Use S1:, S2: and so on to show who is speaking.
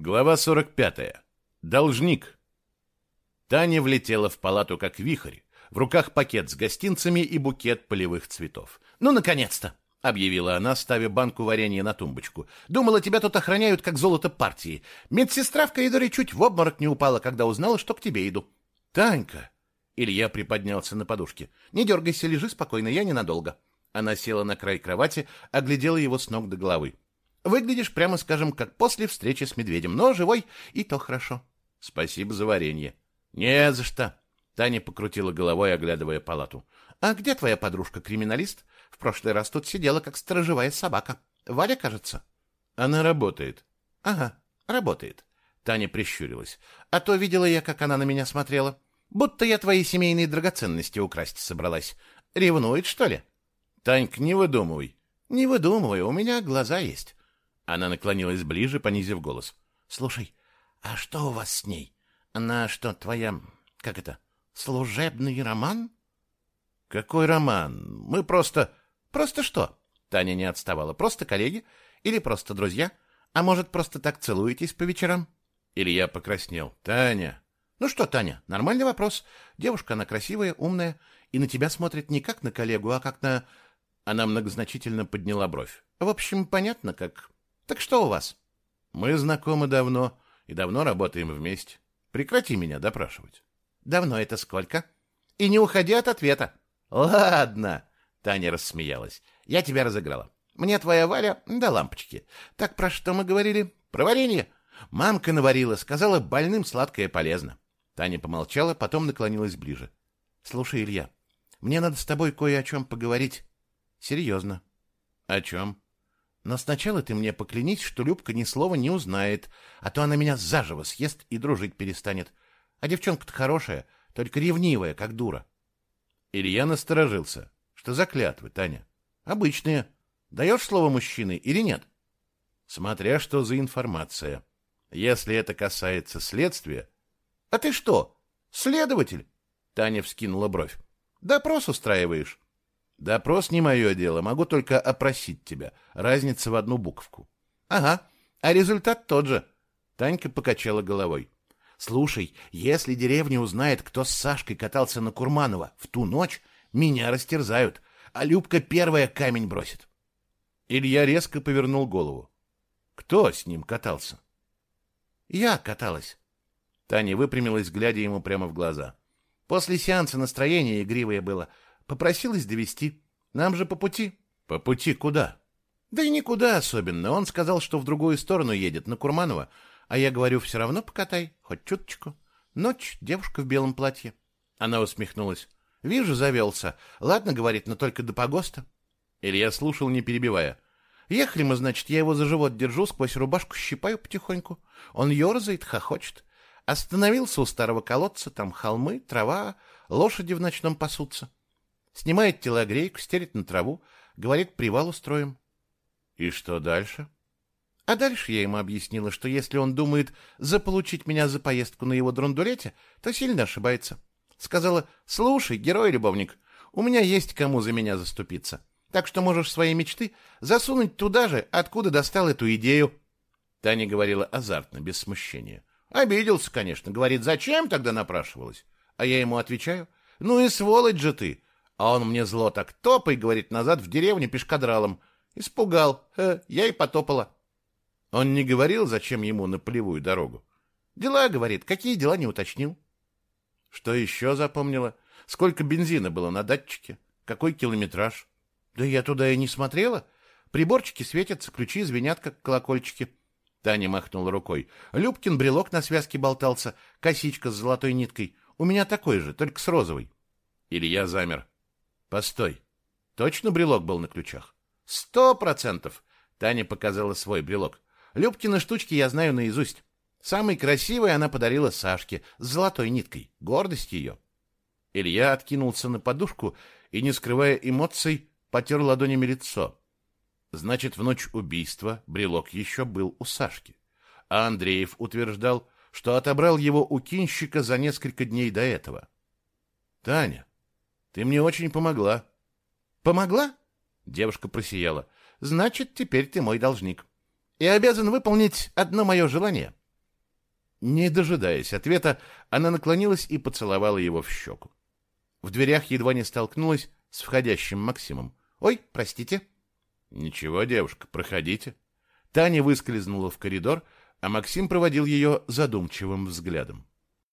S1: Глава 45. Должник. Таня влетела в палату как вихрь. В руках пакет с гостинцами и букет полевых цветов.
S2: «Ну, наконец-то!» — объявила она, ставя банку варенья на тумбочку. «Думала, тебя тут охраняют, как золото партии. Медсестра в коридоре чуть в обморок не упала, когда узнала, что к тебе иду».
S1: «Танька!»
S2: Илья приподнялся на подушке. «Не дергайся, лежи спокойно, я ненадолго». Она села на край кровати, оглядела его с ног до головы. Выглядишь, прямо скажем, как после встречи с медведем, но живой, и то хорошо.
S1: Спасибо за варенье. Не за что. Таня покрутила головой, оглядывая палату.
S2: А где твоя подружка-криминалист? В прошлый раз тут сидела, как сторожевая собака. Валя, кажется.
S1: Она работает.
S2: Ага, работает. Таня прищурилась. А то видела я, как она на меня смотрела. Будто я твои семейные драгоценности украсть собралась. Ревнует, что ли?
S1: Таньк, не выдумывай.
S2: Не выдумывай, у меня глаза есть.
S1: Она наклонилась ближе, понизив голос.
S2: Слушай, а что у вас с ней? Она что, твоя, как это, служебный роман?
S1: Какой роман? Мы просто...
S2: Просто что? Таня не отставала. Просто коллеги? Или просто друзья? А может, просто так целуетесь по вечерам?
S1: Илья покраснел. Таня...
S2: Ну что, Таня, нормальный вопрос. Девушка, она красивая, умная, и на тебя смотрит не как на коллегу, а как на... Она многозначительно подняла бровь. В общем, понятно, как... Так что у вас?
S1: Мы знакомы давно и давно работаем вместе. Прекрати меня допрашивать.
S2: Давно это сколько? И не уходи от ответа. Ладно, Таня рассмеялась. Я тебя разыграла. Мне твоя Валя до лампочки. Так про что мы говорили? Про варенье? Мамка наварила, сказала, больным сладкое полезно. Таня помолчала, потом наклонилась ближе. Слушай, Илья, мне надо с тобой кое о чем поговорить. Серьезно.
S1: О чем?
S2: Но сначала ты мне поклянись, что Любка ни слова не узнает, а то она меня заживо съест и дружить перестанет. А девчонка-то хорошая, только ревнивая, как дура.
S1: Илья насторожился. Что за клятвы, Таня?
S2: Обычные. Даешь слово мужчины или нет?
S1: Смотря что за информация. Если это касается следствия...
S2: А ты что, следователь? Таня вскинула бровь. Допрос устраиваешь?
S1: Допрос не мое дело, могу только опросить тебя. Разница в одну буковку.
S2: Ага, а результат тот же. Танька покачала головой. Слушай, если деревня узнает, кто с Сашкой катался на Курманова в ту ночь, меня растерзают, а Любка первая камень бросит.
S1: Илья резко повернул голову. Кто с ним катался?
S2: Я каталась. Таня выпрямилась, глядя ему прямо в глаза. После сеанса настроение игривое было — Попросилась довести. Нам же по пути.
S1: По пути куда?
S2: Да и никуда особенно. Он сказал, что в другую сторону едет, на Курманова. А я говорю, все равно покатай, хоть чуточку. Ночь, девушка в белом платье. Она усмехнулась. Вижу, завелся. Ладно, говорит, но только до погоста.
S1: Илья слушал, не перебивая.
S2: Ехали мы, значит, я его за живот держу, сквозь рубашку щипаю потихоньку. Он ерзает, хохочет. Остановился у старого колодца, там холмы, трава, лошади в ночном пасутся. Снимает телогрейку, стелит на траву, говорит, привал устроим.
S1: И что дальше?
S2: А дальше я ему объяснила, что если он думает заполучить меня за поездку на его драндулете, то сильно ошибается. Сказала, слушай, герой-любовник, у меня есть кому за меня заступиться. Так что можешь свои мечты засунуть туда же, откуда достал эту идею. Таня говорила азартно, без смущения. Обиделся, конечно. Говорит, зачем тогда напрашивалась? А я ему отвечаю, ну и сволочь же ты. А он мне зло так топай, говорит, назад в деревню пешкадралом. Испугал. Э, я и потопала.
S1: Он не говорил, зачем ему на полевую дорогу?
S2: Дела, говорит. Какие дела, не уточнил.
S1: Что еще запомнила? Сколько бензина было на датчике? Какой километраж?
S2: Да я туда и не смотрела. Приборчики светятся, ключи звенят, как колокольчики. Таня махнула рукой. Любкин брелок на связке болтался, косичка с золотой ниткой. У меня такой же, только с розовой.
S1: Илья замер.
S2: Постой. Точно брелок был на ключах? Сто процентов. Таня показала свой брелок. Любкины штучки я знаю наизусть. Самый красивый она подарила Сашке с золотой ниткой. Гордость ее. Илья откинулся на подушку и, не скрывая эмоций, потер ладонями лицо. Значит, в ночь убийства брелок еще был у Сашки. А Андреев утверждал, что отобрал его у кинщика за несколько дней до этого.
S1: Таня, ты мне очень помогла.
S2: Помогла? Девушка просияла. Значит, теперь ты мой должник. И обязан выполнить одно мое желание.
S1: Не дожидаясь ответа, она наклонилась и поцеловала его в щеку. В дверях едва не столкнулась с входящим Максимом. «Ой, простите». «Ничего, девушка, проходите». Таня выскользнула в коридор, а Максим проводил ее задумчивым взглядом.